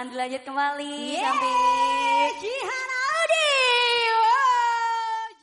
Silahkan dilanjut kembali. Yeay, Cantik.